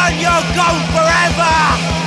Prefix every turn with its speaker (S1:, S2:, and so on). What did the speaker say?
S1: on your gone forever.